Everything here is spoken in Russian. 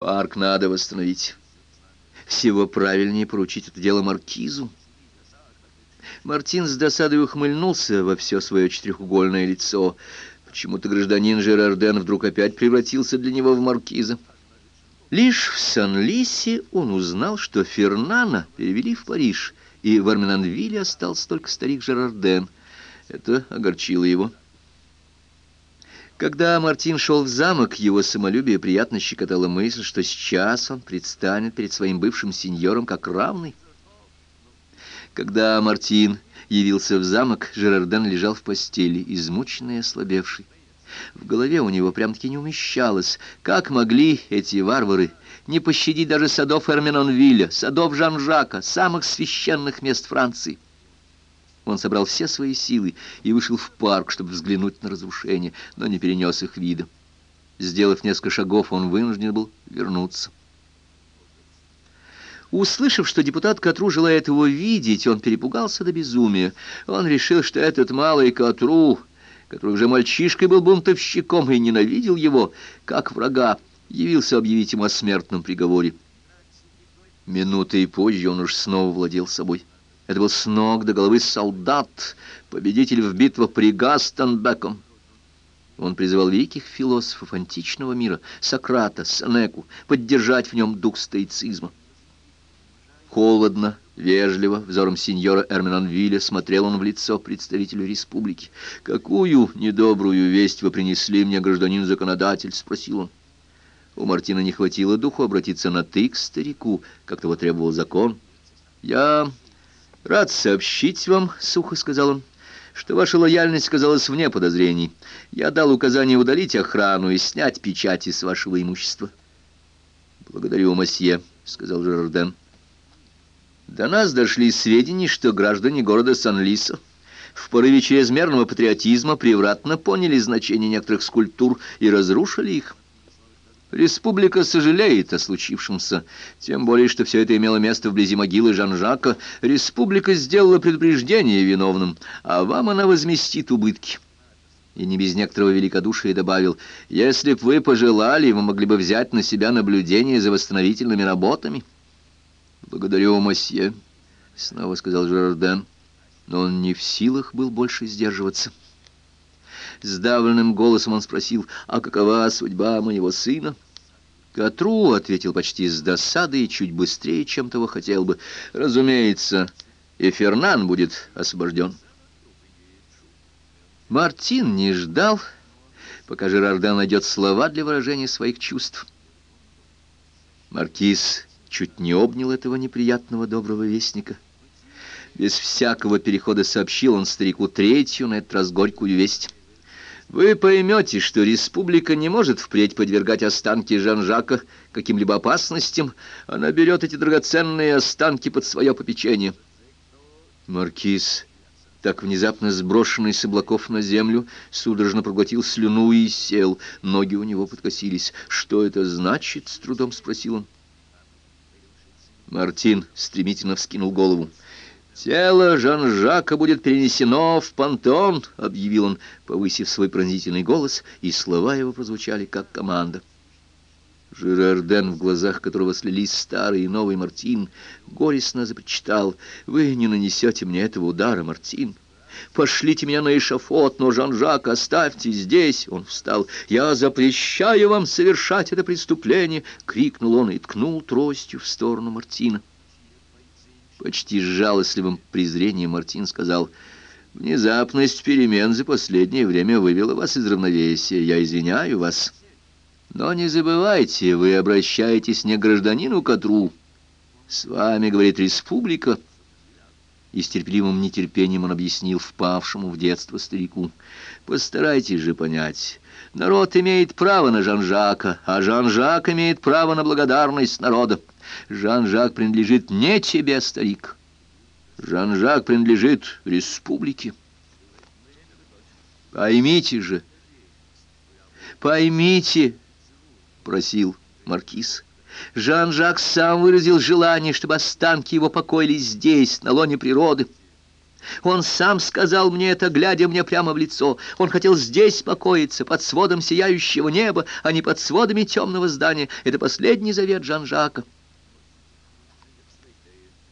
Парк надо восстановить. Всего правильнее поручить это дело маркизу. Мартин с досадой ухмыльнулся во все свое четырехугольное лицо. Почему-то гражданин Жерарден вдруг опять превратился для него в маркиза. Лишь в Сан-Лисе он узнал, что Фернана перевели в Париж, и в Арменанвилле остался только старик Жерарден. Это огорчило его. Когда Мартин шел в замок, его самолюбие приятно щекотало мысль, что сейчас он предстанет перед своим бывшим сеньором как равный. Когда Мартин явился в замок, Жерарден лежал в постели, измученный и ослабевший. В голове у него прям-таки не умещалось, как могли эти варвары не пощадить даже садов Эрменонвилля, садов Жан-Жака, самых священных мест Франции. Он собрал все свои силы и вышел в парк, чтобы взглянуть на разрушения, но не перенес их вида. Сделав несколько шагов, он вынужден был вернуться. Услышав, что депутат Катру желает его видеть, он перепугался до безумия. Он решил, что этот малый Катру, который уже мальчишкой был бунтовщиком и ненавидел его, как врага, явился объявить ему о смертном приговоре. Минутой позже он уж снова владел собой. Это был с ног до головы солдат, победитель в битвах при Гастенбеком. Он призывал великих философов античного мира, Сократа, Сенеку, поддержать в нем дух стоицизма. Холодно, вежливо, взором сеньора Эрменонвилля смотрел он в лицо представителю республики. «Какую недобрую весть вы принесли мне, гражданин-законодатель?» — спросил он. У Мартина не хватило духу обратиться на «ты» к старику, как того требовал закон. «Я «Рад сообщить вам, — сухо сказал он, — что ваша лояльность казалась вне подозрений. Я дал указание удалить охрану и снять печати с вашего имущества». «Благодарю, мосье», — сказал Жерарден. «До нас дошли сведения, что граждане города Сан-Лиса в порыве чрезмерного патриотизма превратно поняли значение некоторых скульптур и разрушили их». Республика сожалеет о случившемся, тем более, что все это имело место вблизи могилы Жан-Жака. Республика сделала предупреждение виновным, а вам она возместит убытки. И не без некоторого великодушия добавил, если б вы пожелали, вы могли бы взять на себя наблюдение за восстановительными работами. Благодарю, мосье, снова сказал Жерарден, но он не в силах был больше сдерживаться. Сдавленным голосом он спросил, «А какова судьба моего сына?» «Катру», — ответил почти с досадой чуть быстрее, чем того хотел бы. «Разумеется, и Фернан будет освобожден». Мартин не ждал, пока Жерардан найдет слова для выражения своих чувств. Маркиз чуть не обнял этого неприятного доброго вестника. Без всякого перехода сообщил он старику третью, на этот раз горькую весть. Вы поймете, что республика не может впредь подвергать останки Жан-Жака каким-либо опасностям. Она берет эти драгоценные останки под свое попечение. Маркиз, так внезапно сброшенный с облаков на землю, судорожно проглотил слюну и сел. Ноги у него подкосились. «Что это значит?» — с трудом спросил он. Мартин стремительно вскинул голову. «Тело Жан-Жака будет перенесено в понтон», — объявил он, повысив свой пронзительный голос, и слова его прозвучали как команда. Жерарден, в глазах которого слились старый и новый Мартин, горестно запричитал, «Вы не нанесете мне этого удара, Мартин. Пошлите меня на эшафот, но Жан-Жак оставьте здесь». Он встал. «Я запрещаю вам совершать это преступление!» — крикнул он и ткнул тростью в сторону Мартина. Почти с жалостливым презрением Мартин сказал, «Внезапность перемен за последнее время вывела вас из равновесия. Я извиняю вас. Но не забывайте, вы обращаетесь не к гражданину Катру. С вами, говорит республика». И с терпеливым нетерпением он объяснил впавшему в детство старику. «Постарайтесь же понять». Народ имеет право на Жан-Жака, а Жан-Жак имеет право на благодарность народа. Жан-Жак принадлежит не тебе, старик. Жан-Жак принадлежит республике. Поймите же, поймите, просил маркиз. Жан-Жак сам выразил желание, чтобы останки его покоились здесь, на лоне природы. Он сам сказал мне это, глядя мне прямо в лицо. Он хотел здесь покоиться, под сводом сияющего неба, а не под сводами темного здания. Это последний завет Жан-Жака.